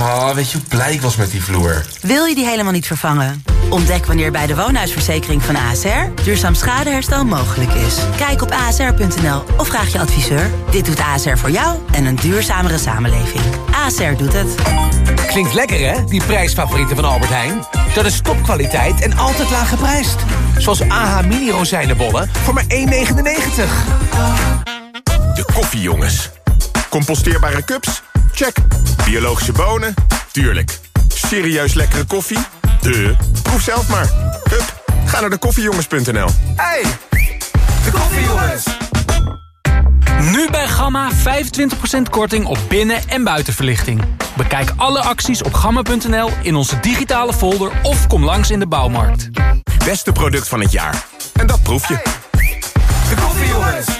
Oh, weet je hoe blij ik was met die vloer? Wil je die helemaal niet vervangen? Ontdek wanneer bij de woonhuisverzekering van ASR duurzaam schadeherstel mogelijk is. Kijk op asr.nl of vraag je adviseur. Dit doet ASR voor jou en een duurzamere samenleving. ASR doet het. Klinkt lekker hè, die prijsfavorieten van Albert Heijn? Dat is topkwaliteit en altijd laag geprijsd. Zoals AH mini rozijnenbollen voor maar 1,99. De koffiejongens. Composteerbare cups? Check. Biologische bonen? Tuurlijk. Serieus lekkere koffie? De. Proef zelf maar. Hup, ga naar de koffiejongens.nl. Hey, de koffiejongens. Nu bij Gamma 25% korting op binnen- en buitenverlichting. Bekijk alle acties op gamma.nl in onze digitale folder of kom langs in de bouwmarkt. Beste product van het jaar. En dat proef je. De koffiejongens.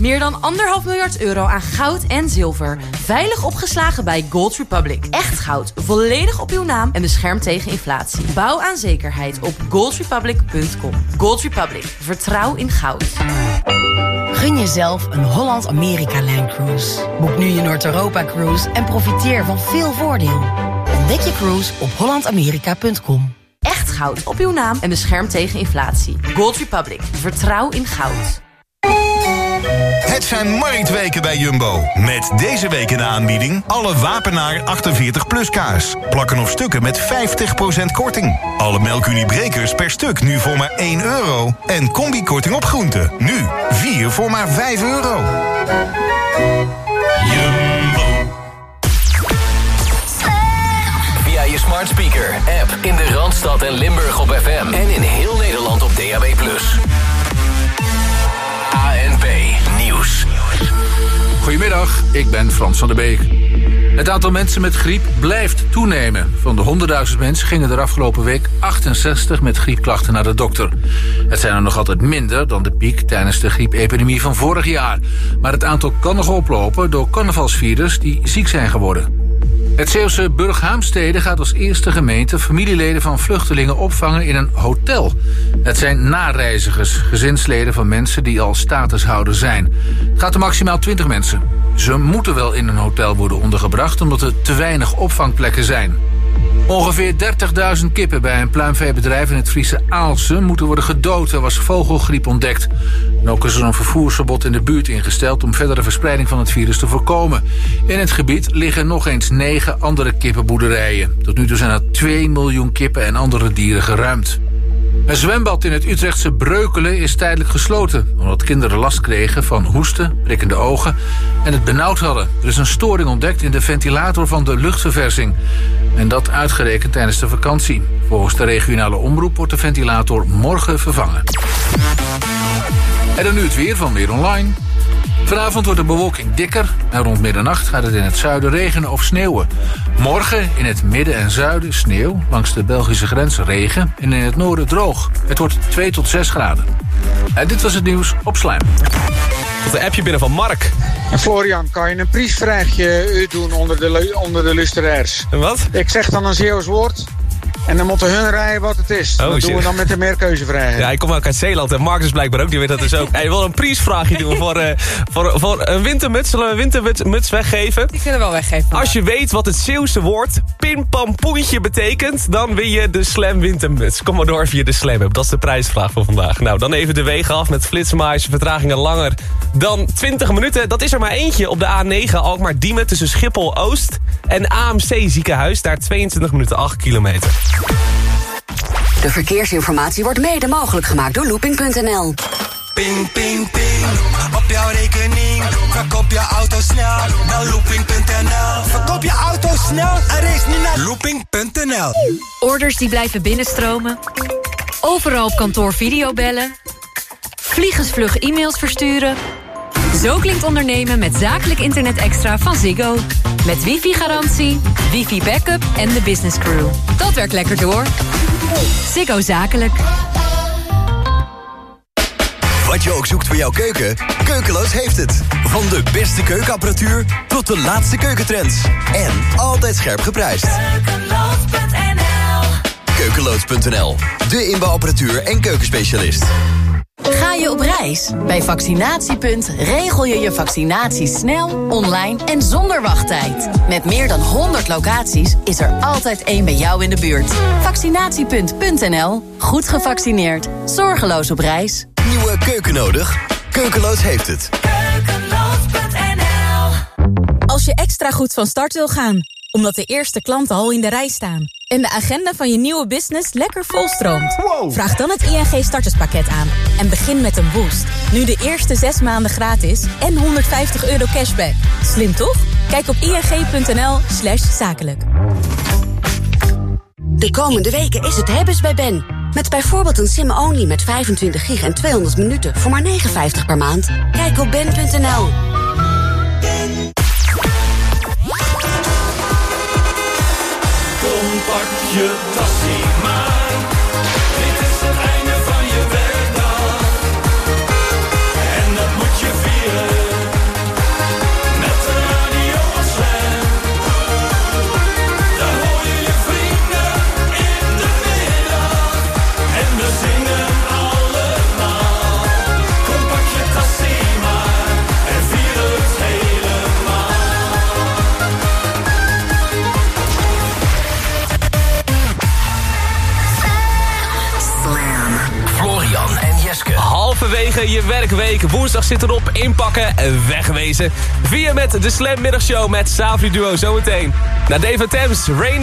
Meer dan anderhalf miljard euro aan goud en zilver. Veilig opgeslagen bij Gold Republic. Echt goud, volledig op uw naam en beschermd tegen inflatie. Bouw aan zekerheid op goldrepublic.com. Gold Republic, vertrouw in goud. Gun jezelf een Holland-Amerika-Line Cruise. Boek nu je Noord-Europa-cruise en profiteer van veel voordeel. Ontdek je cruise op hollandamerika.com. Echt goud op uw naam en beschermd tegen inflatie. Gold Republic, vertrouw in goud. Het zijn marktweken bij Jumbo. Met deze week in de aanbieding alle Wapenaar 48 plus kaas. Plakken of stukken met 50% korting. Alle melkuniebrekers per stuk nu voor maar 1 euro. En combikorting op groenten. Nu 4 voor maar 5 euro. Jumbo. Via je smart speaker, app in de Randstad en Limburg op FM. En in heel Nederland op DAB+. Goedemiddag, ik ben Frans van der Beek. Het aantal mensen met griep blijft toenemen. Van de 100.000 mensen gingen er afgelopen week 68 met griepklachten naar de dokter. Het zijn er nog altijd minder dan de piek tijdens de griepepidemie van vorig jaar. Maar het aantal kan nog oplopen door carnavalsvirus die ziek zijn geworden. Het Zeeuwse Burghaamstede gaat als eerste gemeente familieleden van vluchtelingen opvangen in een hotel. Het zijn nareizigers, gezinsleden van mensen die al statushouder zijn. Het gaat om maximaal 20 mensen. Ze moeten wel in een hotel worden ondergebracht omdat er te weinig opvangplekken zijn. Ongeveer 30.000 kippen bij een pluimveebedrijf in het Friese Aalsen moeten worden gedood. Er was vogelgriep ontdekt. En ook is er een vervoersverbod in de buurt ingesteld om verdere verspreiding van het virus te voorkomen. In het gebied liggen nog eens negen andere kippenboerderijen. Tot nu toe zijn er 2 miljoen kippen en andere dieren geruimd. Een zwembad in het Utrechtse Breukelen is tijdelijk gesloten... omdat kinderen last kregen van hoesten, prikkende ogen en het benauwd hadden. Er is een storing ontdekt in de ventilator van de luchtverversing. En dat uitgerekend tijdens de vakantie. Volgens de regionale omroep wordt de ventilator morgen vervangen. En dan nu het weer van Weer Online. Vanavond wordt de bewolking dikker en rond middernacht gaat het in het zuiden regenen of sneeuwen. Morgen in het midden en zuiden sneeuw, langs de Belgische grens regen en in het noorden droog. Het wordt 2 tot 6 graden. En dit was het nieuws op Slijm. Tot een appje binnen van Mark. En Florian, kan je een prijsvraagje doen onder de, onder de luisteraars? Wat? Ik zeg dan een Zeeuws woord. En dan moeten hun rijden wat het is. Oh, dat shit. doen we dan met de meerkeuzevragen. Ja, ik kom ook uit Zeeland en Marcus blijkbaar ook, die weet dat dus ook. Hij wil een prijsvraagje doen voor, eh, voor, voor een wintermuts. Zullen we een wintermuts muts weggeven? Die kunnen we wel weggeven. Als je weet wat het Zeeuwse woord pimpampoentje betekent... dan win je de Slam wintermuts. Kom maar door via de Slam app. Dat is de prijsvraag voor vandaag. Nou, dan even de wegen af met flitsmaars, vertragingen langer dan 20 minuten. Dat is er maar eentje op de A9 Alkmaar-Diemen tussen Schiphol-Oost... en AMC ziekenhuis, daar 22 minuten 8 kilometer. De verkeersinformatie wordt mede mogelijk gemaakt door looping.nl. Ping, ping, ping. Op jouw rekening. Verkoop je auto snel. Naar looping.nl. Verkoop je auto snel en race niet naar looping.nl. Orders die blijven binnenstromen. Overal op kantoor videobellen. Vliegensvlug e-mails versturen. Zo klinkt ondernemen met zakelijk internet extra van Ziggo. Met wifi-garantie, wifi-backup en de business crew. Dat werkt lekker door. Ziggo Zakelijk. Wat je ook zoekt voor jouw keuken, Keukeloos heeft het. Van de beste keukenapparatuur tot de laatste keukentrends. En altijd scherp geprijsd. Keukeloos.nl, de inbouwapparatuur en keukenspecialist. Ga je op reis? Bij Vaccinatiepunt regel je je vaccinatie snel, online en zonder wachttijd. Met meer dan 100 locaties is er altijd één bij jou in de buurt. Vaccinatiepunt.nl. Goed gevaccineerd. Zorgeloos op reis. Nieuwe keuken nodig? Keukeloos heeft het. Als je extra goed van start wil gaan, omdat de eerste klanten al in de rij staan... en de agenda van je nieuwe business lekker volstroomt... vraag dan het ING starterspakket aan en begin met een boost. Nu de eerste zes maanden gratis en 150 euro cashback. Slim toch? Kijk op ing.nl slash zakelijk. De komende weken is het hebben's bij Ben. Met bijvoorbeeld een sim-only met 25 gig en 200 minuten voor maar 59 per maand. Kijk op ben.nl. je tassie maar. Je werkweek. Woensdag zit erop. Inpakken en wegwezen. Via met de Slam Middagshow met Savri Duo zometeen. Naar David Thames, Rain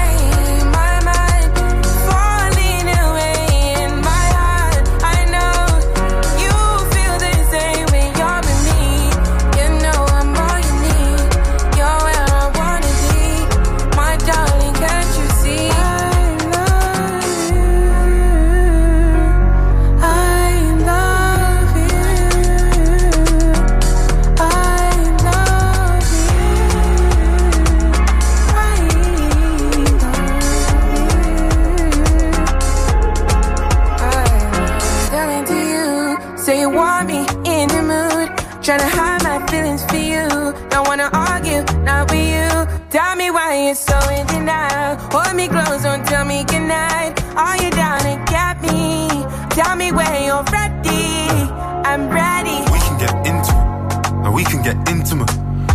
Can get intimate.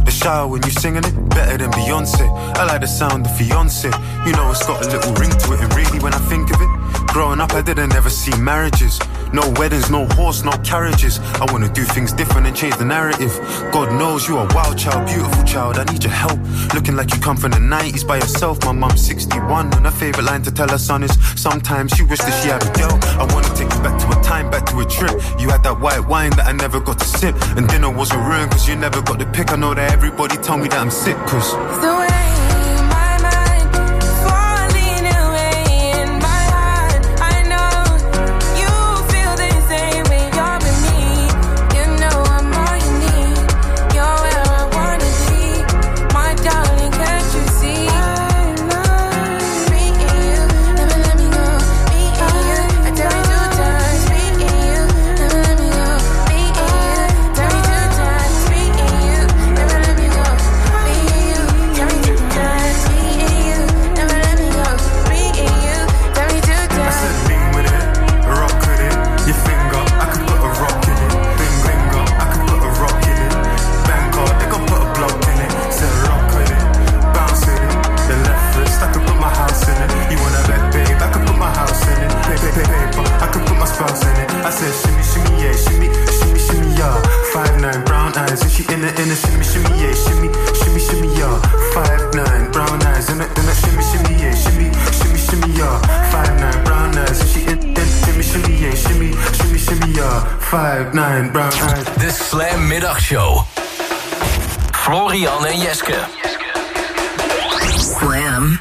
The shower when you singing it, better than Beyonce. I like the sound of fiance. You know it's got a little ring to it, and really when I think of it, growing up I didn't ever see marriages. No weddings, no horse, no carriages. I wanna do things different and change the narrative. God knows you are a wild child, beautiful child. I need your help. Looking like you come from the 90s by yourself. My mom's 61, and her favorite line to tell her son is sometimes she wish that she had a girl. I wanna take you back to a time, back to a trip. You had that white wine that I never got to sip, and dinner wasn't ruined cause you never got the pick. I know that everybody tell me that I'm sick, cause. The way nine, brown eyes. De Slam Middagshow. Florian en Jeske. Slam.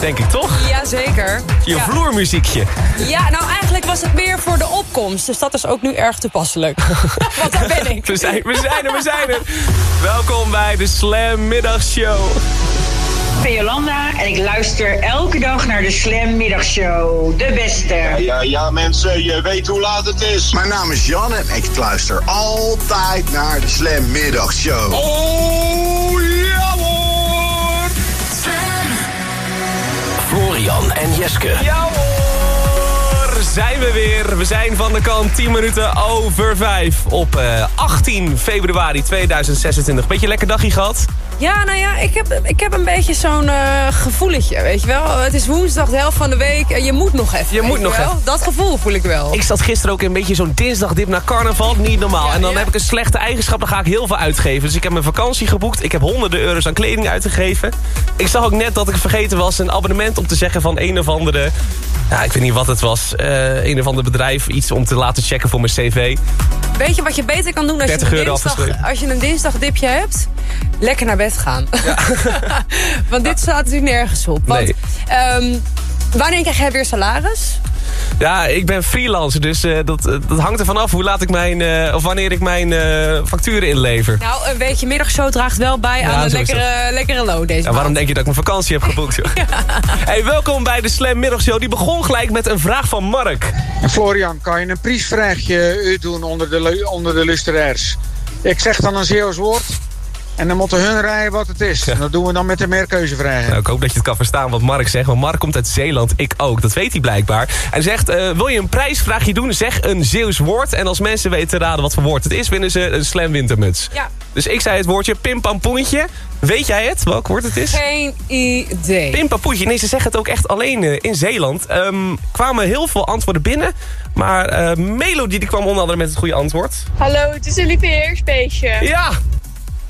Denk ik, toch? Jazeker. Je Ja. vloermuziekje. Ja, nou eigenlijk was het meer voor de opkomst. Dus dat is ook nu erg toepasselijk. Want daar ben ik. We zijn, we zijn er, we zijn er. Welkom bij de Slam Middagshow. Ik ben Jolanda en ik luister elke dag naar de Slam Middagshow. De beste. Ja, ja, mensen, je weet hoe laat het is. Mijn naam is Jan en ik luister altijd naar de Slam Middagshow. Oh, Florian en Jeske. Ja hoor, zijn we weer. We zijn van de kant 10 minuten over 5 op eh, 18 februari 2026. Beetje lekker dagje gehad? Ja, nou ja, ik heb, ik heb een beetje zo'n eh gevoeletje, weet je wel. Het is woensdag, de helft van de week. en Je moet nog even. Je moet nog wel. even. Dat gevoel voel ik wel. Ik zat gisteren ook in een beetje zo'n dinsdagdip naar carnaval. Niet normaal. en dan heb ik een slechte eigenschap, dan ga ik heel veel uitgeven. Dus ik heb mijn vakantie geboekt. Ik heb honderden euro's aan kleding uitgegeven. Ik zag ook net dat ik vergeten was een abonnement om te zeggen van een of andere... Ja, ik weet niet wat het was. eh, een of ander bedrijf. Iets om te laten checken voor mijn cv. Weet je wat je beter kan doen als, je 30 een, dinsdag, als je een dinsdagdipje hebt? Lekker naar bed gaan. Want dit staat natuurlijk nergens op. Want, Nee. ehm, wanneer krijg jij weer salaris? Ja, ik ben freelancer, dus eh, dat, eh, dat hangt ervan af hoe laat ik mijn, eh, of wanneer ik mijn eh, facturen inlever. Nou, een weekje middagshow draagt wel bij Ja, aan een lekkere, lekkere loon deze Ja, waarom denk je dat ik mijn vakantie heb geboekt? joh? Hey, welkom bij de Slam Middagshow. Die begon gelijk met een vraag van Mark. En Florian, kan je een prijsvraagje uitdoen onder de, onder de luisteraars? Ik zeg dan een Zeeuws woord. En dan moeten hun rijden wat het is. En dat doen we dan met de meerkeuzevragen. Nou, ik hoop dat je het kan verstaan wat Mark zegt. Want Mark komt uit Zeeland, ik ook. Dat weet hij blijkbaar. Hij zegt, eh, wil je een prijsvraagje doen? Zeg een Zeeuws woord. En als mensen weten te raden wat voor woord het is... winnen ze een Slam wintermuts. Ja, Dus ik zei het woordje pimpampoentje. Weet jij het, welk woord het is? Geen idee. Pimpampoentje. Nee, ze zeggen het ook echt alleen eh, in Zeeland. Ehm, kwamen heel veel antwoorden binnen. Maar eh Melody die kwam onder andere met het goede antwoord. Hallo, het is een lieve heersbeestje. Ja!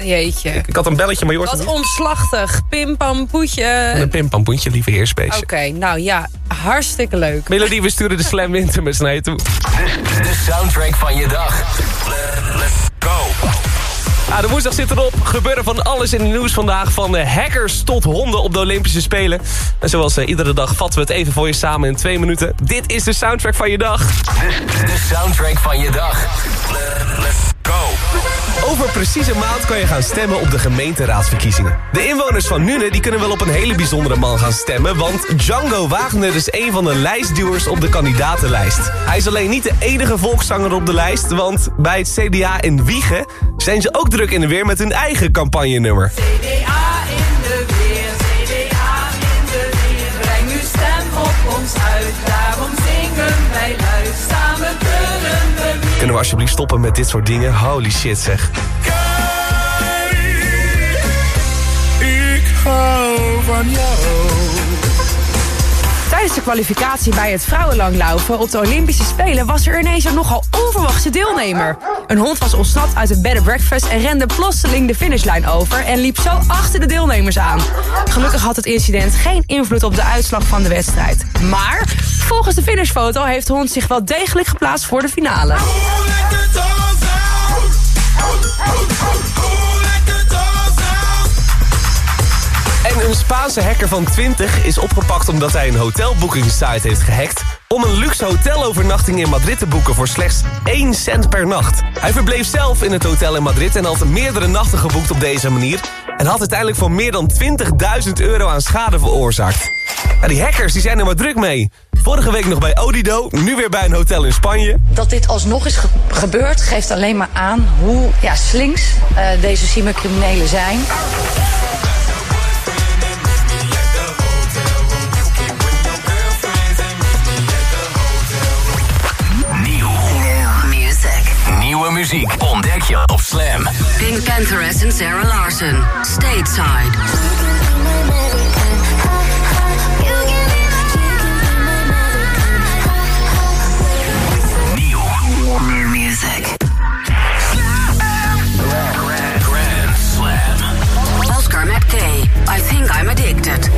Jeetje. Ik had een belletje, maar je hoort Wat niet. omslachtig. Pimpampoetje. Een pimpampoentje, lieve heersbeestje. Oké, nou ja, hartstikke leuk. Melody, we sturen de Slam Wintermus naar je toe. De soundtrack van je dag. Let's go. Ah, de woensdag zit erop. Gebeuren van alles in het nieuws vandaag. Van eh, hackers tot honden op de Olympische Spelen. En zoals eh, iedere dag vatten we het even voor je samen in twee minuten. Dit is de soundtrack van je dag. De soundtrack van je dag. Let's Over precies een maand kan je gaan stemmen op de gemeenteraadsverkiezingen. De inwoners van Nune die kunnen wel op een hele bijzondere man gaan stemmen... want Django Wagner is een van de lijstduwers op de kandidatenlijst. Hij is alleen niet de enige volkszanger op de lijst... want bij het CDA in Wiegen zijn ze ook druk in de weer met hun eigen campagnenummer. CDA in de weer, CDA in de weer. Breng uw stem op ons uit, daarom zingen wij Kunnen we alsjeblieft stoppen met dit soort dingen? Holy shit zeg. Ik hou van jou. Tijdens de kwalificatie bij het vrouwenlanglaufen op de Olympische Spelen... was er ineens een nogal onverwachte deelnemer. Een hond was ontsnapt uit een bed and breakfast... en rende plotseling de finishlijn over... en liep zo achter de deelnemers aan. Gelukkig had het incident geen invloed op de uitslag van de wedstrijd. Maar volgens de finishfoto heeft de hond zich wel degelijk geplaatst voor de finale. En een Spaanse hacker van 20 is opgepakt omdat hij een hotelboekingssite heeft gehackt... om een luxe hotelovernachting in Madrid te boeken voor slechts 1 cent per nacht. Hij verbleef zelf in het hotel in Madrid en had meerdere nachten geboekt op deze manier... en had uiteindelijk voor meer dan 20.000 euro aan schade veroorzaakt. Die hackers die zijn er maar druk mee. Vorige week nog bij Odido, nu weer bij een hotel in Spanje. Dat dit alsnog is ge- gebeurd geeft alleen maar aan hoe ja, slinks eh, deze cybercriminelen zijn. Muziek ontdek je op Slam. Pink Pantheress en Sarah Larson. Stateside. Nieuw. New music. Grand Slam. Oscar I think I'm addicted.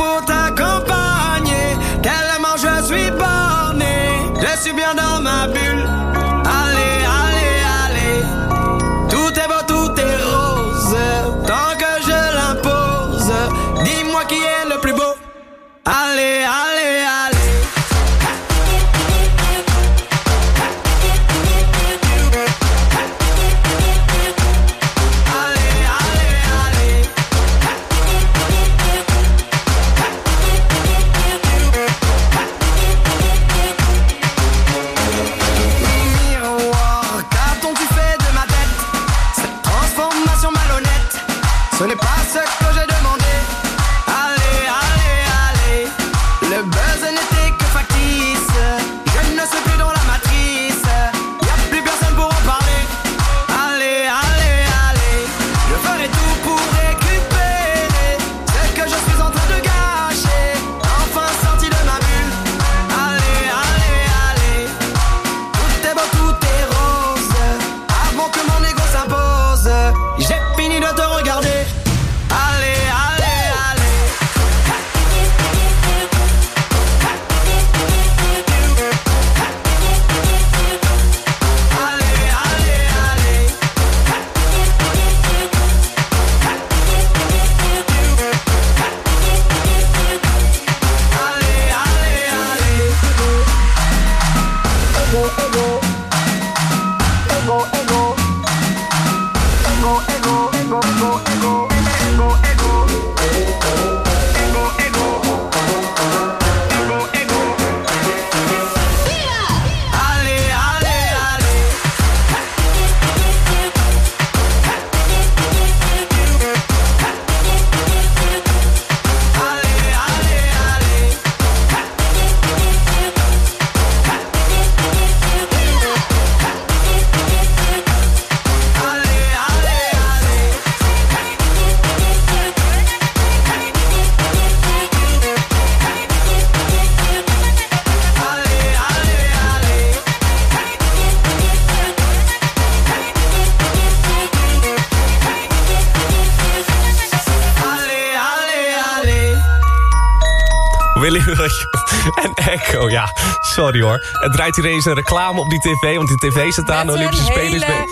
Sorry hoor. Het draait hier eens een reclame op die tv, want die tv staat aan de Olympische Spelers. hele-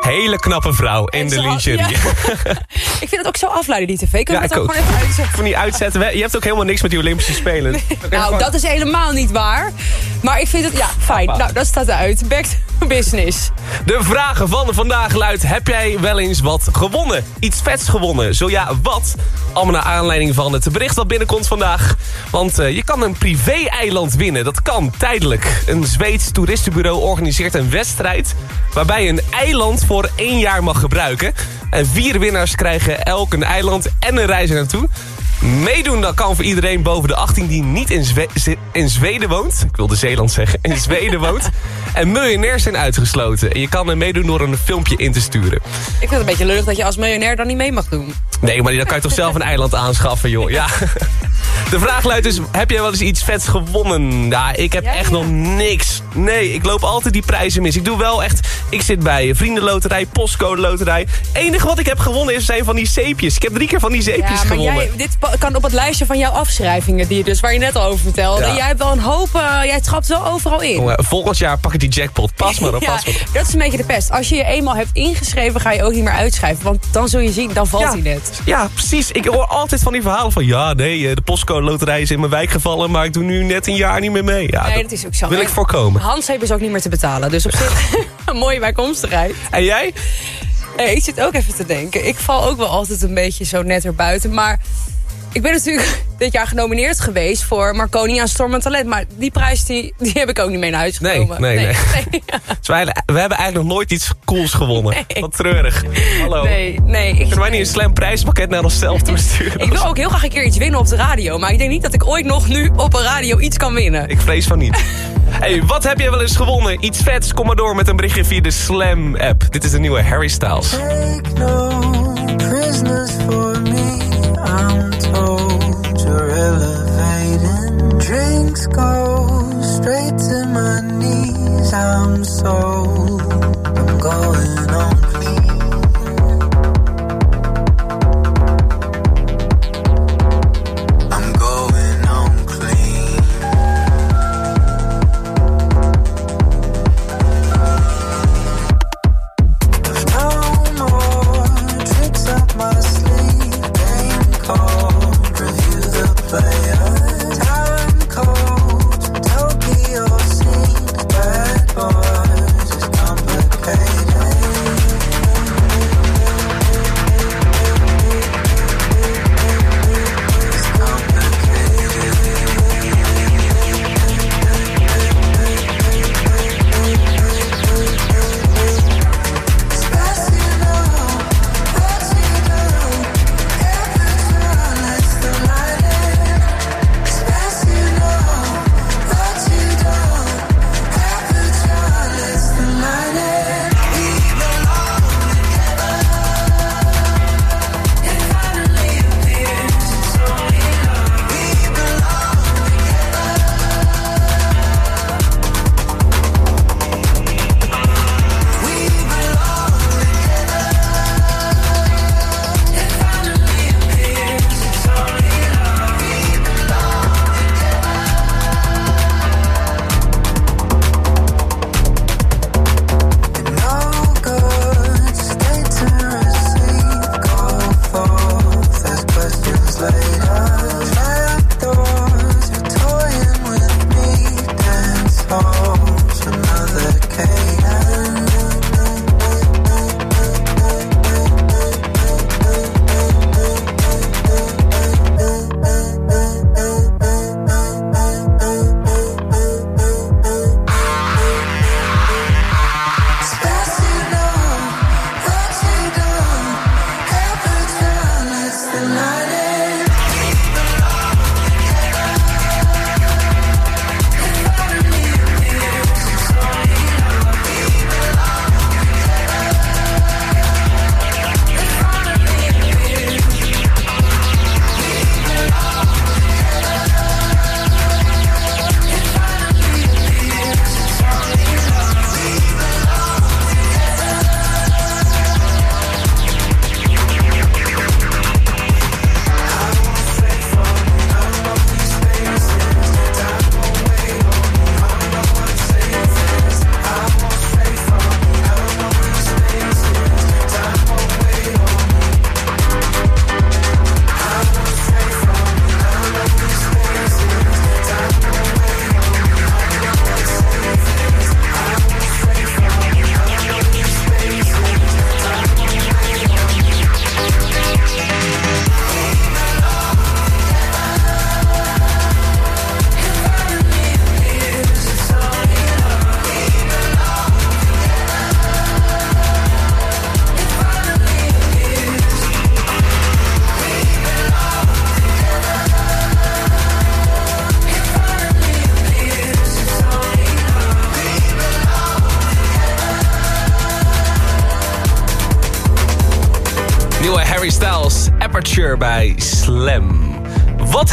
Hele knappe vrouw in de lingerie. ja. ik vind het ook zo afleiden, die tv. Kunnen we het ook gewoon even uitzetten? Van die uitzetten. Je hebt ook helemaal niks met die Olympische Spelen. Nou, dat is helemaal niet waar. Maar ik vind het, ja, fijn. Nou, dat staat uit. Back to business. De vragen van vandaag luidt... Heb jij wel eens wat gewonnen? Iets vets gewonnen? Zo ja, wat? Allemaal naar aanleiding van het bericht dat binnenkomt vandaag. Want eh, je kan een privé-eiland winnen. Dat kan, tijdelijk. Een Zweeds toeristenbureau organiseert een wedstrijd... waarbij een eiland voor één jaar mag gebruiken. En vier winnaars krijgen elk een eiland en een reis naartoe. Meedoen dat kan voor iedereen boven de 18 die niet in, in Zweden woont. Ik wilde Zeeland zeggen. In Zweden woont. En miljonairs zijn uitgesloten. En je kan er meedoen door een filmpje in te sturen. Ik vind het een beetje lullig dat je als miljonair dan niet mee mag doen. Nee, maar dan kan je toch zelf een eiland aanschaffen, joh. Ja. De vraag luidt dus, heb jij wel eens iets vets gewonnen? Ja, ik heb echt nog niks. Nee, ik loop altijd die prijzen mis. Ik doe wel echt, ik zit bij vriendenloterij, postcode loterij. enige wat ik heb gewonnen is zijn van die zeepjes. Ik heb drie keer van die zeepjes Ja, maar gewonnen. jij, dit kan op het lijstje van jouw afschrijvingen, die je dus, waar je net al over vertelde. Jij hebt wel een hoop, eh, jij trapt wel overal in. Volgend jaar pak ik die jackpot. Pas maar op, pas maar op. dat is een beetje de pest. Als je je eenmaal hebt ingeschreven, ga je ook niet meer uitschrijven. Want dan zul je zien, dan valt hij net. Ja, precies. Ik hoor altijd van die verhalen van... ja, nee, eh, de postcode loterij is in mijn wijk gevallen... maar ik doe nu net een jaar niet meer mee. Ja, nee, dat is ook zo. wil ik En voorkomen. Handzeep is ook niet meer te betalen. Dus op zich een mooie bijkomstigheid. En jij? Ik zit ook even te denken. Ik val ook wel altijd een beetje zo net erbuiten. Maar ik ben natuurlijk dit jaar genomineerd geweest voor Marconi aan Storm en Talent. Maar die prijs die, die heb ik ook niet mee naar huis Nee, genomen. nee, nee. Dus wij- we hebben eigenlijk nog nooit iets cools gewonnen. Wat treurig. Hallo. Nee, nee. Ik, Kunnen wij niet een slam prijspakket naar onszelf toesturen? ik wil ook heel graag een keer iets winnen op de radio. Maar ik denk niet dat ik ooit nog nu op een radio iets kan winnen. Ik vrees van niet. hey, wat heb jij wel eens gewonnen? Iets vets? Kom maar door met een berichtje via de Slam-app. Dit is de nieuwe Harry Styles. go straight to my knees. I'm so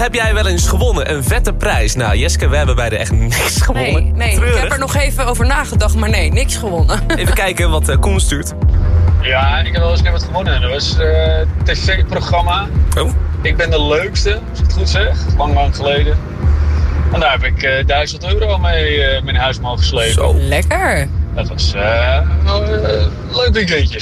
heb jij wel eens gewonnen? Een vette prijs. Nou, Jeske, we hebben beide echt niks gewonnen. Nee, nee ik heb er nog even over nagedacht, maar nee, niks gewonnen. Even kijken wat eh, Koen stuurt. Ja, ik heb wel eens een keer wat gewonnen. Dat was eh, een tv-programma. Oh. Ik ben de leukste, als ik het goed zeg. Lang, lang geleden. En daar heb ik eh 1000 euro mee, eh, mee naar huis mogen slepen. Zo. Lekker. Dat was eh, eh, een leuk weekendje.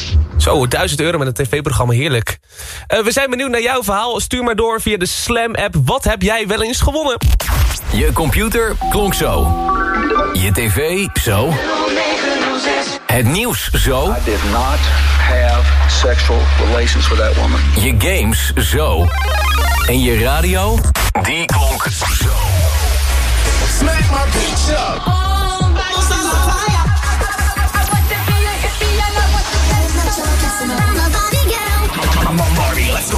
Zo, 1000 euro met een tv-programma, heerlijk. Eh, we zijn benieuwd naar jouw verhaal. Stuur maar door via de Slam-app. Wat heb jij wel eens gewonnen? Je computer klonk zo. Je tv zo. Het nieuws zo. I did not have sexual relations with that woman. Je games zo. En je radio, die klonk zo. Smack my bitch up.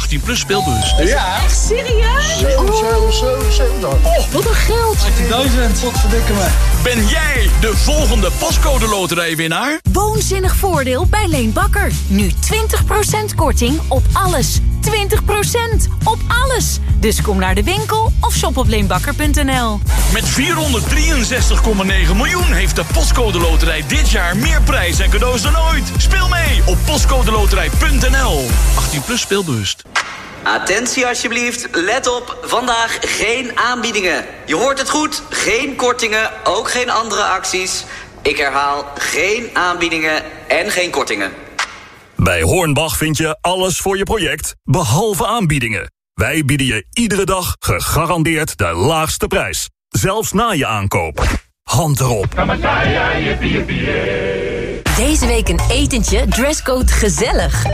18 plus speelbus. Ja. Echt serieus? Zo, zo, zo, zo dan. Oh, wat een geld. 18.000. Wat verdikken me. Ben jij de volgende pascode loterijwinnaar? Woonzinnig voordeel bij Leen Bakker. Nu 20% korting op alles. 20% op alles. Dus kom naar de winkel of shop op leenbakker.nl. Met 463,9 miljoen heeft de Postcode Loterij dit jaar meer prijs en cadeaus dan ooit. Speel mee op postcodeloterij.nl. 18 plus speelbewust. Attentie alsjeblieft, let op, vandaag geen aanbiedingen. Je hoort het goed, geen kortingen, ook geen andere acties. Ik herhaal, geen aanbiedingen en geen kortingen. Bij Hornbach vind je alles voor je project, behalve aanbiedingen. Wij bieden je iedere dag gegarandeerd de laagste prijs. Zelfs na je aankoop. Hand erop. Deze week een etentje, dresscode gezellig.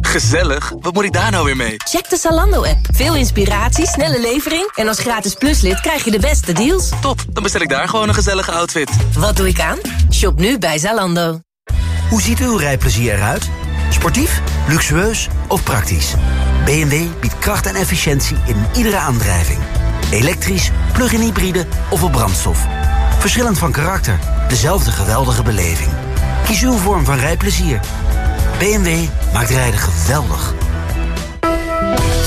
Gezellig? Wat moet ik daar nou weer mee? Check de Zalando-app. Veel inspiratie, snelle levering... en als gratis pluslid krijg je de beste deals. Top, dan bestel ik daar gewoon een gezellige outfit. Wat doe ik aan? Shop nu bij Zalando. Hoe ziet uw rijplezier eruit? Sportief, luxueus of praktisch? BMW biedt kracht en efficiëntie in iedere aandrijving. Elektrisch, plug-in hybride of op brandstof. Verschillend van karakter, dezelfde geweldige beleving. Kies uw vorm van rijplezier. BMW maakt rijden geweldig.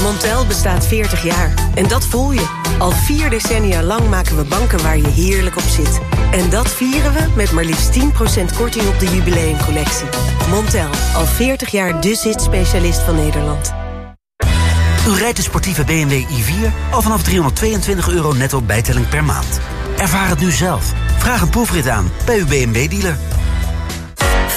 Montel bestaat 40 jaar. En dat voel je. Al vier decennia lang maken we banken waar je heerlijk op zit. En dat vieren we met maar liefst 10% korting op de jubileumcollectie. Montel, al 40 jaar de zit-specialist van Nederland. U rijdt de sportieve BMW i4 al vanaf 322 euro netto bijtelling per maand. Ervaar het nu zelf. Vraag een proefrit aan bij uw BMW-dealer.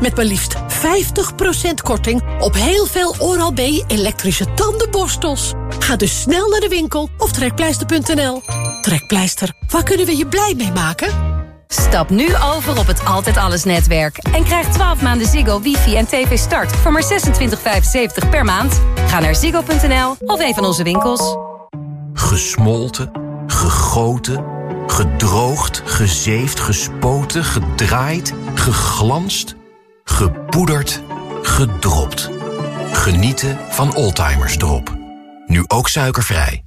Met maar liefst 50% korting op heel veel Oral-B elektrische tandenborstels. Ga dus snel naar de winkel of trekpleister.nl. Trekpleister, waar kunnen we je blij mee maken? Stap nu over op het Altijd Alles netwerk. En krijg 12 maanden Ziggo, wifi en tv start voor maar 26,75 per maand. Ga naar ziggo.nl of een van onze winkels. Gesmolten, gegoten, gedroogd, gezeefd, gespoten, gedraaid, geglanst, gepoederd, gedropt. Genieten van Oldtimers Drop. Nu ook suikervrij.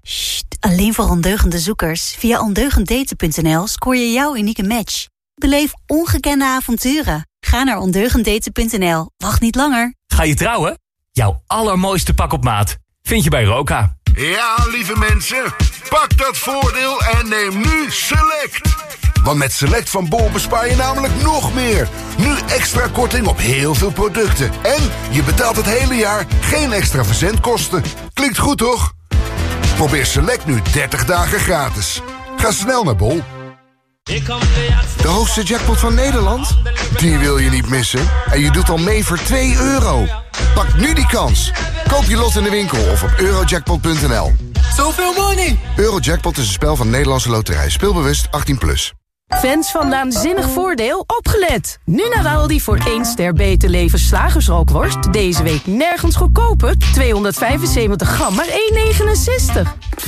Alleen voor ondeugende zoekers. Via ondeugenddaten.nl scoor je jouw unieke match. Beleef ongekende avonturen. Ga naar ondeugenddaten.nl. Wacht niet langer. Ga je trouwen? Jouw allermooiste pak op maat vind je bij Roka. Ja, lieve mensen, pak dat voordeel en neem nu Select. Want met Select van Bol bespaar je namelijk nog meer. Nu extra korting op heel veel producten. En je betaalt het hele jaar geen extra verzendkosten. Klinkt goed, toch? Probeer Select nu 30 dagen gratis. Ga snel naar Bol. De hoogste jackpot van Nederland? Die wil je niet missen. En je doet al mee voor 2 euro. Pak nu die kans. Koop je lot in de winkel of op eurojackpot.nl. Zoveel money! Eurojackpot is een spel van Nederlandse Loterij. Speelbewust 18+. Plus. Fans van Naanzinnig Voordeel, opgelet! Nu naar Aldi voor 1 ster beter leven slagersrookworst. Deze week nergens goedkoper. 275 gram, maar 1,69.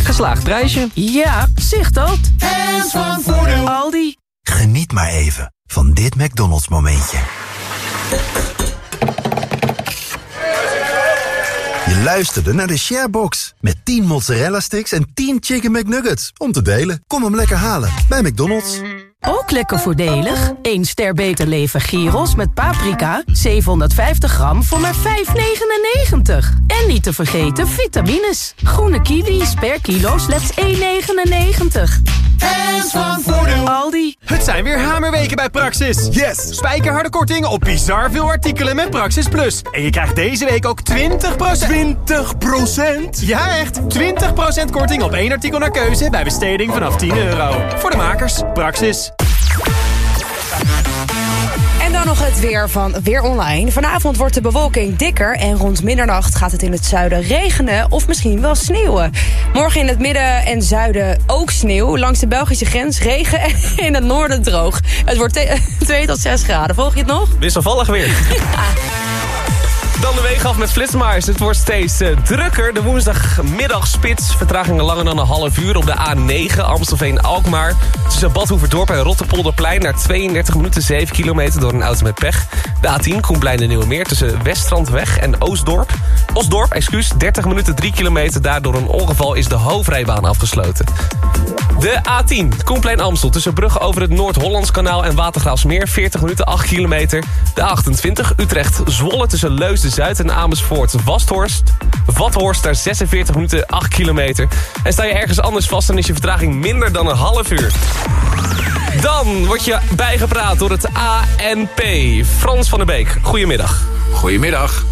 Geslaagd prijsje. Ja, zicht dat. Fans van Voordeel. Aldi. Geniet maar even van dit McDonald's momentje. Je luisterde naar de Sharebox. Met 10 mozzarella sticks en 10 chicken McNuggets. Om te delen. Kom hem lekker halen bij McDonald's. Ook lekker voordelig. 1 ster beter leven gyros met paprika. 750 gram voor maar 5,99. En niet te vergeten vitamines. Groene kiwis per kilo slechts 1,99. Hands van Voordeel. Aldi. Het zijn weer hamerweken bij Praxis. Yes! Spijkerharde korting op bizar veel artikelen met Praxis Plus. En je krijgt deze week ook 20%... 20%? Ja, echt! 20% korting op één artikel naar keuze bij besteding vanaf 10 euro. Voor de makers, Praxis. En dan nog het weer van Weer Online. Vanavond wordt de bewolking dikker en rond middernacht gaat het in het zuiden regenen of misschien wel sneeuwen. Morgen in het midden en zuiden ook sneeuw. Langs de Belgische grens regen en in het noorden droog. Het wordt 2 tot 6 graden. Volg je het nog? Wisselvallig weer. Dan de wegen af met Flitsmars. Het wordt steeds uh, drukker. De woensdagmiddagspits. Vertragingen langer dan een half uur op de A9 Amstelveen-Alkmaar. Tussen Badhoevedorp en Rotterpolderplein... naar 32 minuten 7 kilometer door een auto met pech. De A10 Koenplein de Nieuwe Meer tussen Weststrandweg en Oostdorp. Osdorp, excuus, 30 minuten 3 kilometer. Daardoor een ongeval is de hoofdrijbaan afgesloten. De A10, Koenplein Amstel, tussen Brugge over het Noord-Hollands kanaal en Watergraafsmeer, 40 minuten 8 kilometer. De 28, Utrecht, Zwolle tussen Leusden-Zuid en Amersfoort, Vasthorst. Vathorst, daar 46 minuten 8 kilometer. En sta je ergens anders vast, dan is je vertraging minder dan een half uur. Dan word je bijgepraat door het ANP. Frans van der Beek, goedemiddag. Goedemiddag.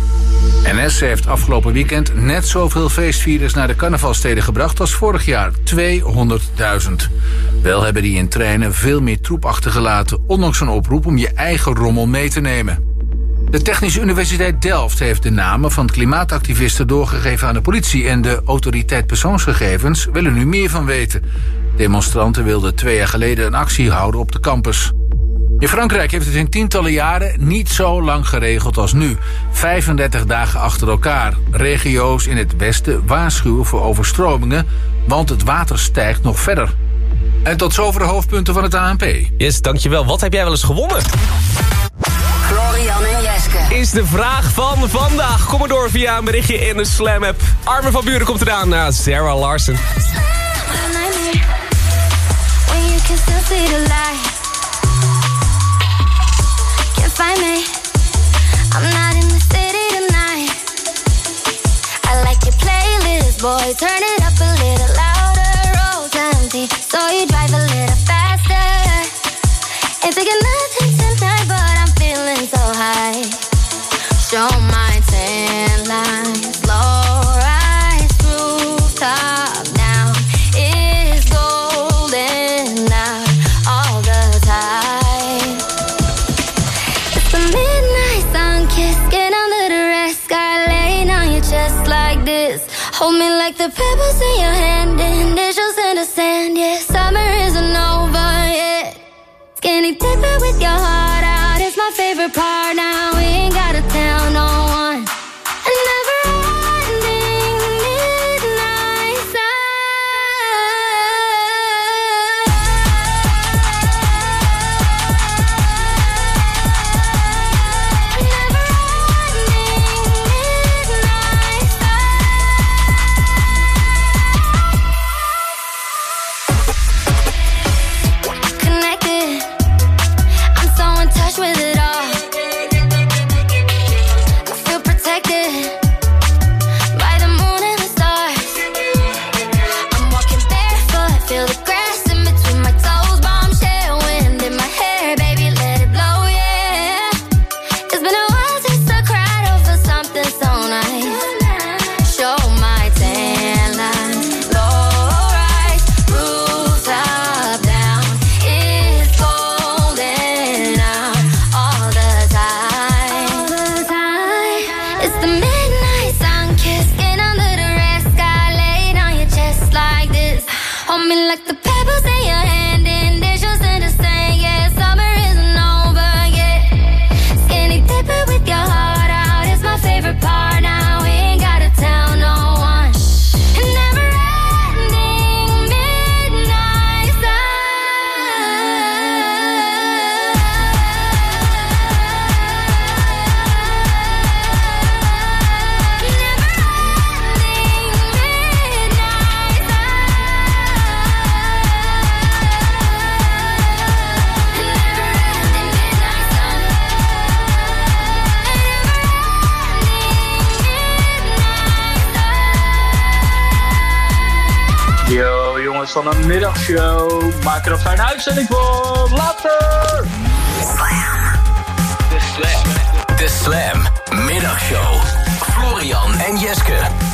NS heeft afgelopen weekend net zoveel feestvirus naar de carnavalsteden gebracht als vorig jaar, 200.000. Wel hebben die in treinen veel meer troep achtergelaten, ondanks een oproep om je eigen rommel mee te nemen. De Technische Universiteit Delft heeft de namen van klimaatactivisten doorgegeven aan de politie en de autoriteit persoonsgegevens willen nu meer van weten. Demonstranten wilden twee jaar geleden een actie houden op de campus. In Frankrijk heeft het in tientallen jaren niet zo lang geregeld als nu. 35 dagen achter elkaar. Regio's in het westen waarschuwen voor overstromingen, want het water stijgt nog verder. En tot zover de hoofdpunten van het ANP. Yes, dankjewel. Wat heb jij wel eens gewonnen? Florian en Jeske. Is de vraag van vandaag. Kom maar door via een berichtje in de Slam app. Armin van Buren komt eraan naar Sarah Larsen. Find me. I'm not in the city tonight. I like your playlist, boy. Turn it up a little louder. Roads empty, so you drive a little faster. Ain't nothing tonight, but I'm feeling so high. Show my tan lines, my favorite part. Hold me like the maak er fijne uitzending van. Later! De Slam. De Slam Middagshow. Florian en Jeske.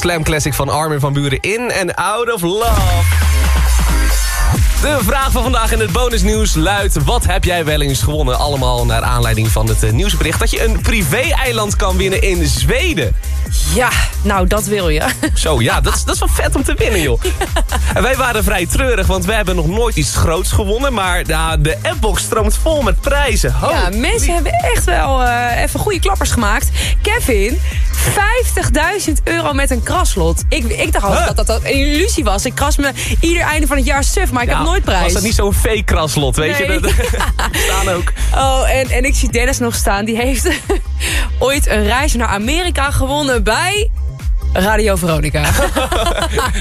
Slam classic van Armin van Buren in en out of love. De vraag van vandaag in het bonusnieuws luidt... wat heb jij wel eens gewonnen? Allemaal naar aanleiding van het eh, nieuwsbericht... dat je een privé-eiland kan winnen in Zweden. Ja, nou dat wil je. Zo, ja, dat is, dat is wel vet om te winnen, joh. En wij waren vrij treurig, want we hebben nog nooit iets groots gewonnen... maar ja, de appbox stroomt vol met prijzen. Ja, mensen hebben echt wel eh, even goede klappers gemaakt. Kevin, 50.000 euro met een kraslot. Ik, ik dacht altijd dat, dat dat een illusie was. Ik kras me ieder einde van het jaar suf, maar ik Ja, heb nooit prijs. Was dat niet zo'n fake kraslot, weet je? Dat, staan ook. Oh, en, en ik zie Dennis nog staan. Die heeft ooit een reis naar Amerika gewonnen bij Radio Veronica.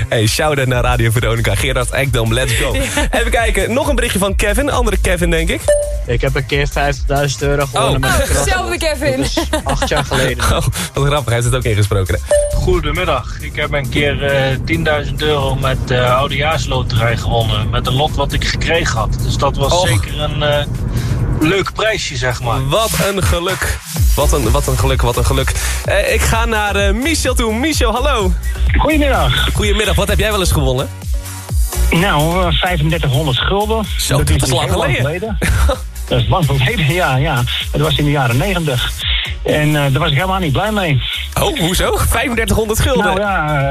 Hey, shout-out naar Radio Veronica. Gerard Ekdom, let's go. Even kijken, nog een berichtje van Kevin. Andere Kevin, denk ik. Ik heb een keer 50.000 euro gewonnen met een kracht. Zelfde Kevin. Acht jaar geleden. Oh, wat grappig, hij heeft het ook ingesproken. hè? Goedemiddag. Ik heb een keer eh 10.000 euro met de oudejaarsloterij gewonnen. Met een lot wat ik gekregen had. Dus dat was Och. zeker een eh, leuk prijsje, zeg maar. Wat een geluk. Wat een, wat een geluk, wat een geluk. Eh, ik ga naar eh, Michel toe. Michel, hallo. Goedemiddag. Goedemiddag, wat heb jij wel eens gewonnen? Nou, eh, 3500 gulden. Zo, dat is lang geleden. Dat is lang geleden, ja, ja. Dat was in de jaren 90. En eh, daar was ik helemaal niet blij mee. Oh, hoezo? 3500 gulden? Nou ja,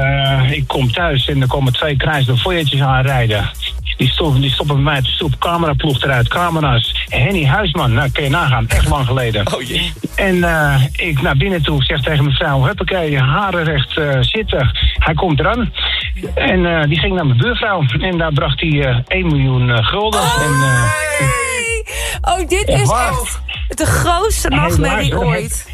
eh, ik kom thuis en er komen twee kruisende foyertjes aanrijden. Die stoppen, die stoppen bij mij op de stoep. Cameraploeg eruit, camera's. Henny Huisman, nou kun je nagaan, echt lang geleden. Oh jee. En eh, ik naar binnen toe zeg tegen mijn vrouw... huppakee, haren recht eh, zitten. Hij komt eraan. En eh, die ging naar mijn buurvrouw. En daar bracht hij eh 1 miljoen eh, gulden. En, eh, Oh, dit is echt de grootste nachtmerrie ooit.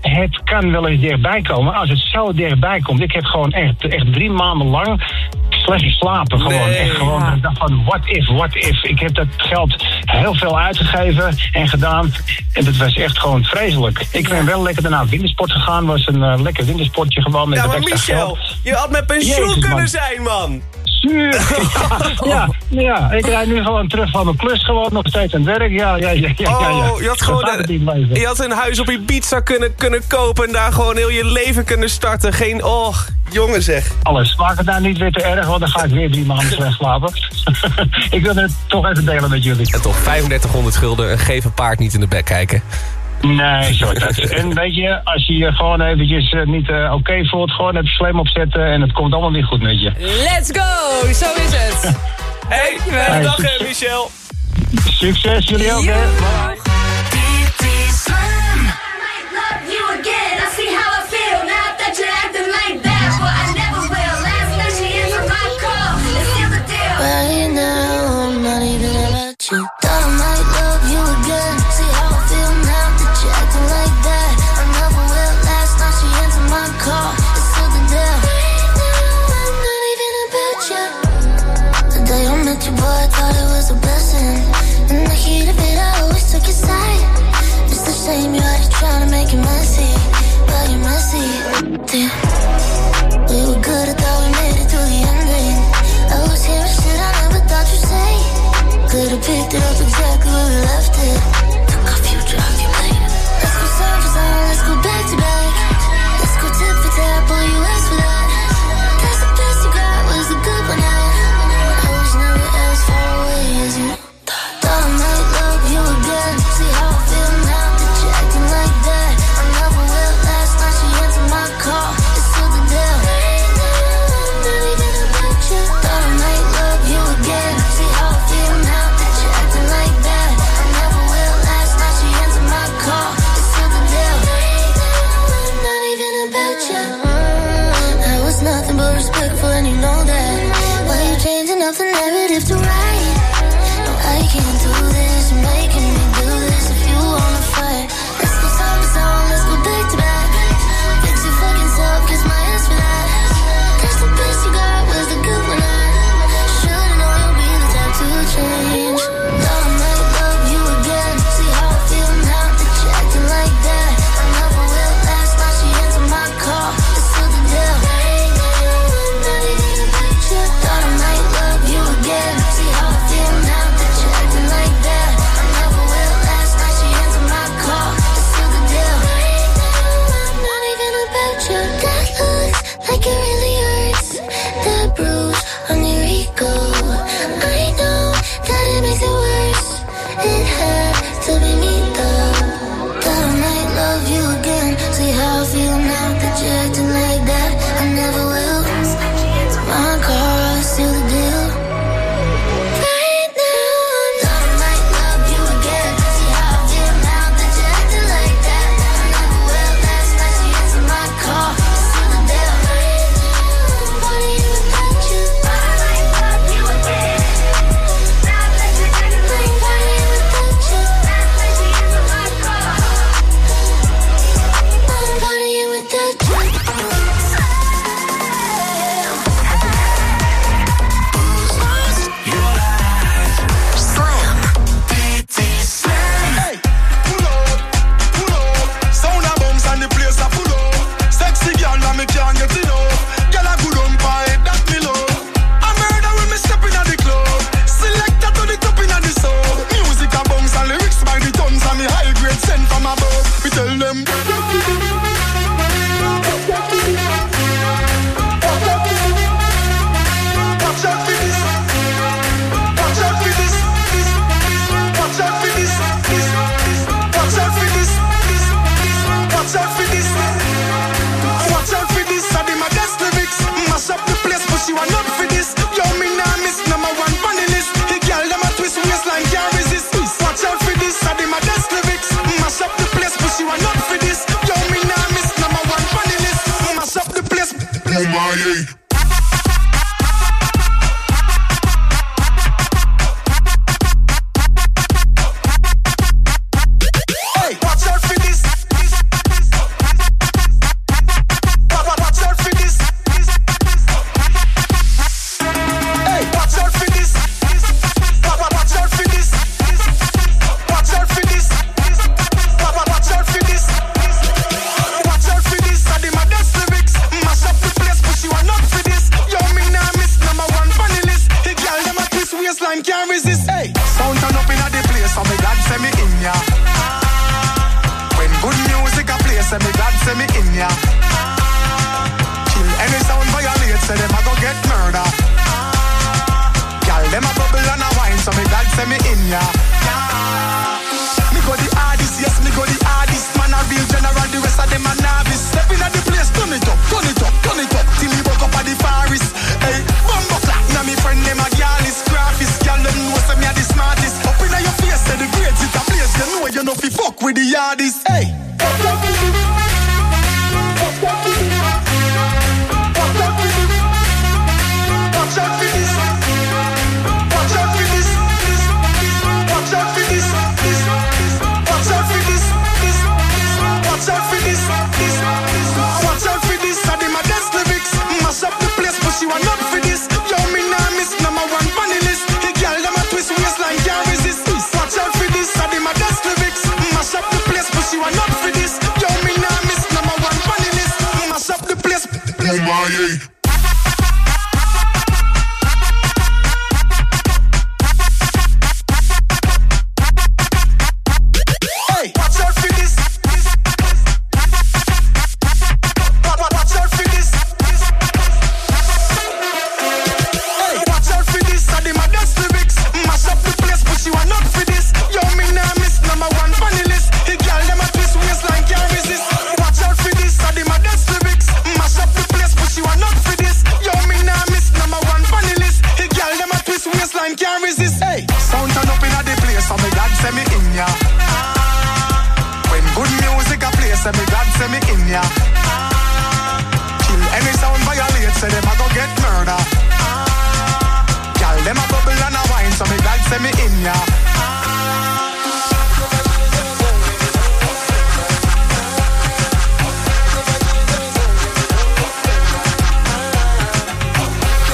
het kan wel eens dichtbij komen. Als het zo dichtbij komt... Ik heb gewoon echt, echt drie maanden lang slecht geslapen. Gewoon. Nee. echt gewoon. Ja. Dacht van, what if, what if. Ik heb dat geld heel veel uitgegeven en gedaan. En dat was echt gewoon vreselijk. Ik ben wel lekker daarna wintersport gegaan. was een eh, lekker wintersportje gewoon met Ja, wat maar Michel, geld. je had met pensioen Jezus, man. kunnen zijn, man. Zuur. ja, ja, ik rijd nu gewoon terug van mijn klus. Gewoon nog steeds aan het werk. Ja, ja, ja. ja. Oh, je had gewoon een, je had een huis op Ibiza kunnen, kunnen kopen... en daar gewoon heel je leven kunnen starten. Geen, oh, jongen zeg. Alles. Maak het nou niet weer te erg, want dan ga ik weer drie maanden slecht slapen. ik wil het toch even delen met jullie. En toch, 3500 gulden, een geven paard niet in de bek kijken. Nee, zo het. En weet je, als je je gewoon eventjes eh, niet eh, oké voelt, gewoon even slim opzetten en het komt allemaal weer goed met je. Let's go, zo is het. Hey, fijne dag hè, Michel. Succes jullie ook, hè? We were good, I thought we made it through the ending. I was hearing shit I never thought you'd say. Could've picked it up exactly where we left it. fi fuck with the yardies. Hey. MIA.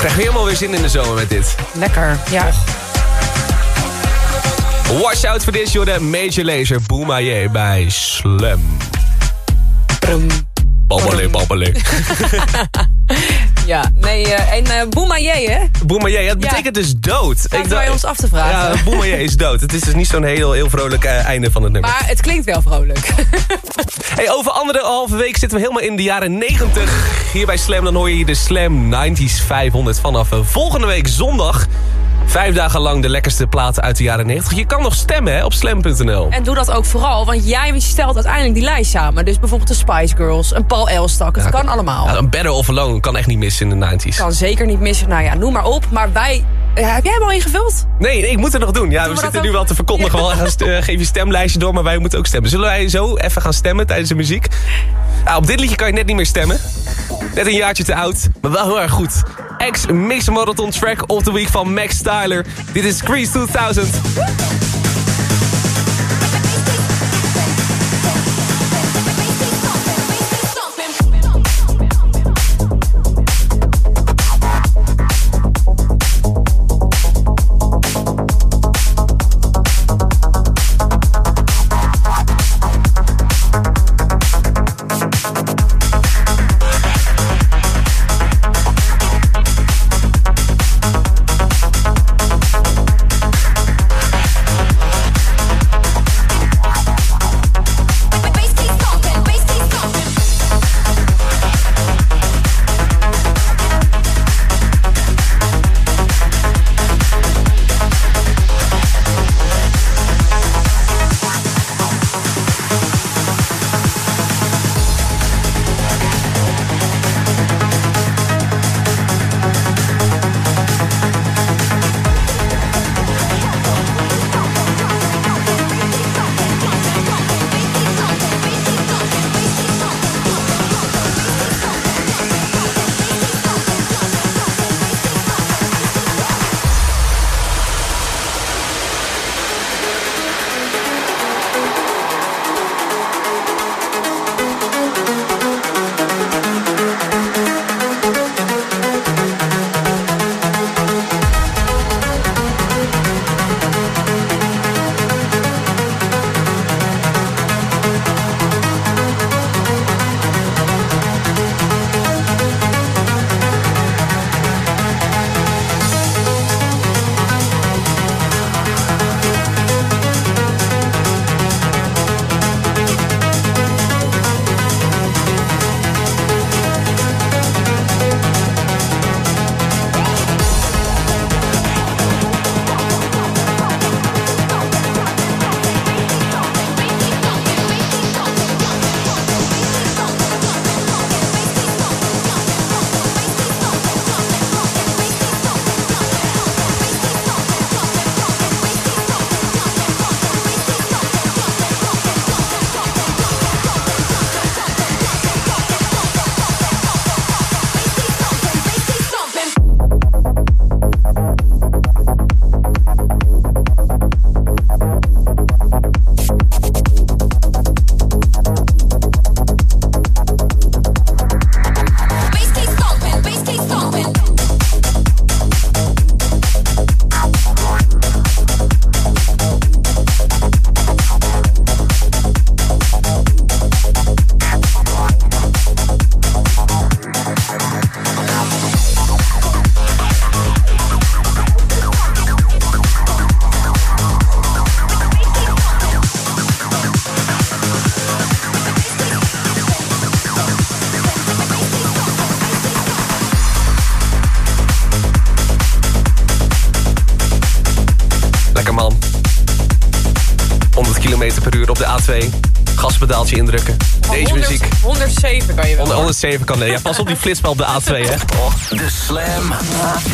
Krijg helemaal weer zin in de zomer met dit. Lekker, ja. Watch out for this, joh. Major Laser Boomaye ah, bij Slam. Babbele, babbele. Ja, nee, eh, en eh, uh, Boemaye, hè? Boemaye, dat betekent dus dood. Dat wij ons af te vragen. Ja, Boemaye is dood. Het is dus niet zo'n heel, heel vrolijk eh, einde van het nummer. Maar het klinkt wel vrolijk. hey, over anderhalve week zitten we helemaal in de jaren 90. Hier bij Slam, dan hoor je de Slam 90s 500 vanaf volgende week zondag. Vijf dagen lang de lekkerste platen uit de jaren 90. Je kan nog stemmen hè, op slam.nl. En doe dat ook vooral, want jij stelt uiteindelijk die lijst samen. Dus bijvoorbeeld de Spice Girls, een Paul Elstak. Het kan allemaal. Ja, een Better of Alone kan echt niet missen in de 90s. Kan zeker niet missen. Nou ja, noem maar op. Maar wij... heb jij hem al ingevuld? Nee, nee, ik moet het nog doen. Ja, Doen we we zitten nu wel te verkondigen. Ja. Gaan eh, geef je stemlijstje door, maar wij moeten ook stemmen. Zullen wij zo even gaan stemmen tijdens de muziek? Ah, op dit liedje kan je net niet meer stemmen. Net een jaartje te oud, maar wel heel erg goed. Ex Mix Marathon Track of the Week van Max Styler. Dit is Grease 2000. Gaspedaaltje indrukken. Deze 100 muziek. 107 kan je wel. 100 107 kan. nee. Ja, pas op die flitsbal op de A2, hè. De Slam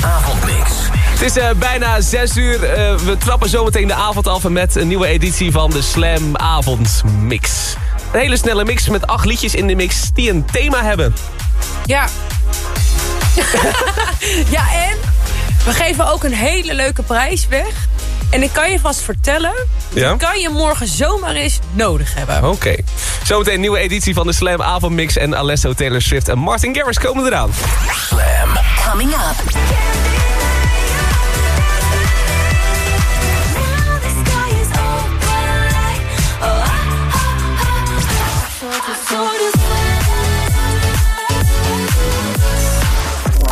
Avondmix. Het is eh, bijna 6 uur. Eh, we trappen zometeen de avond af met een nieuwe editie van de Slam Avondmix. Een hele snelle mix met acht liedjes in de mix die een thema hebben. Ja. ja, en we geven ook een hele leuke prijs weg. En ik kan je vast vertellen, Ja? die kan je morgen zomaar eens nodig hebben. Oké. Zometeen een nieuwe editie van de Slam Avondmix en Alesso Taylor Swift en Martin Garrix komen eraan. Slam. Coming up.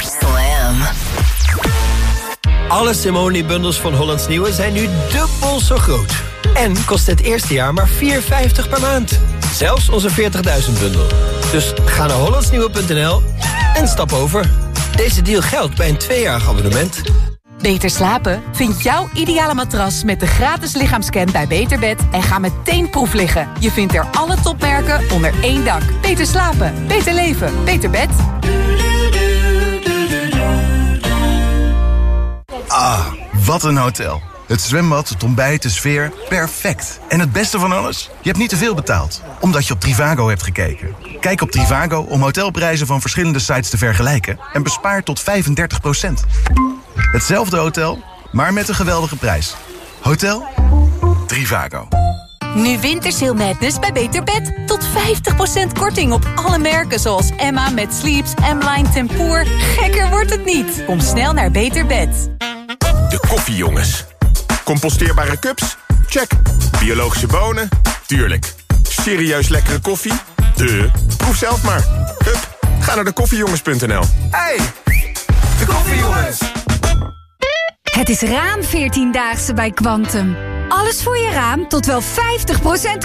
Slam. Alle Simone-bundels van Hollands Nieuwe zijn nu dubbel zo groot. En kost het eerste jaar maar 4,50 per maand. Zelfs onze 40.000 bundel. Dus ga naar hollandsnieuwe.nl en stap over. Deze deal geldt bij een tweejarig abonnement. Beter slapen? Vind jouw ideale matras met de gratis lichaamscan bij Beterbed en ga meteen proef liggen. Je vindt er alle topmerken onder één dak. Beter slapen, beter leven, beter bed. Ah, wat een hotel. Het zwembad, het ontbijt, de sfeer, perfect. En het beste van alles? Je hebt niet te veel betaald, omdat je op Trivago hebt gekeken. Kijk op Trivago om hotelprijzen van verschillende sites te vergelijken... en bespaar tot 35% Hetzelfde hotel, maar met een geweldige prijs. Hotel Trivago. Nu Wintersail Madness bij Beter Bed. Tot 50% korting op alle merken zoals Emma met Sleeps, M-Line Tempoor. Gekker wordt het niet. Kom snel naar Beter Bed. De koffiejongens. Composteerbare cups? Check. Biologische bonen? Tuurlijk. Serieus lekkere koffie? De. Proef zelf maar. Hup, ga naar de koffiejongens.nl. Hey, de koffiejongens. Het is raam 14-daagse bij Quantum. Alles voor je raam tot wel 50%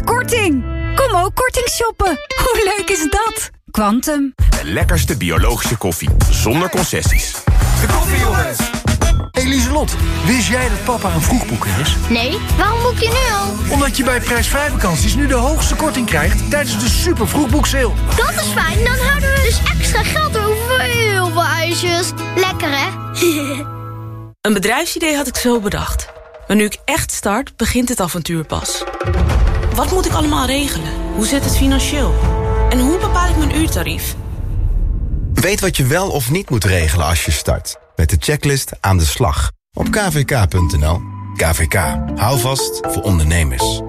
korting. Kom ook korting shoppen. Hoe leuk is dat? Quantum. De lekkerste biologische koffie, zonder concessies. De koffiejongens. Eliselot, wist jij dat papa een vroegboeker is? Nee, waarom boek je nu al? Omdat je bij prijsvrij vakanties nu de hoogste korting krijgt tijdens de super vroegboekseil. Dat is fijn, dan houden we dus extra geld over voor heel veel ijsjes. Lekker hè? Een bedrijfsidee had ik zo bedacht. Maar nu ik echt start, begint het avontuur pas. Wat moet ik allemaal regelen? Hoe zit het financieel? En hoe bepaal ik mijn uurtarief? Weet wat je wel of niet moet regelen als je start. Met de checklist aan de slag. Op kvk.nl. KVK. Hou vast voor ondernemers.